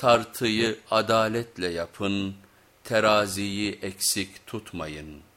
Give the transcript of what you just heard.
Tartıyı adaletle yapın, teraziyi eksik tutmayın.''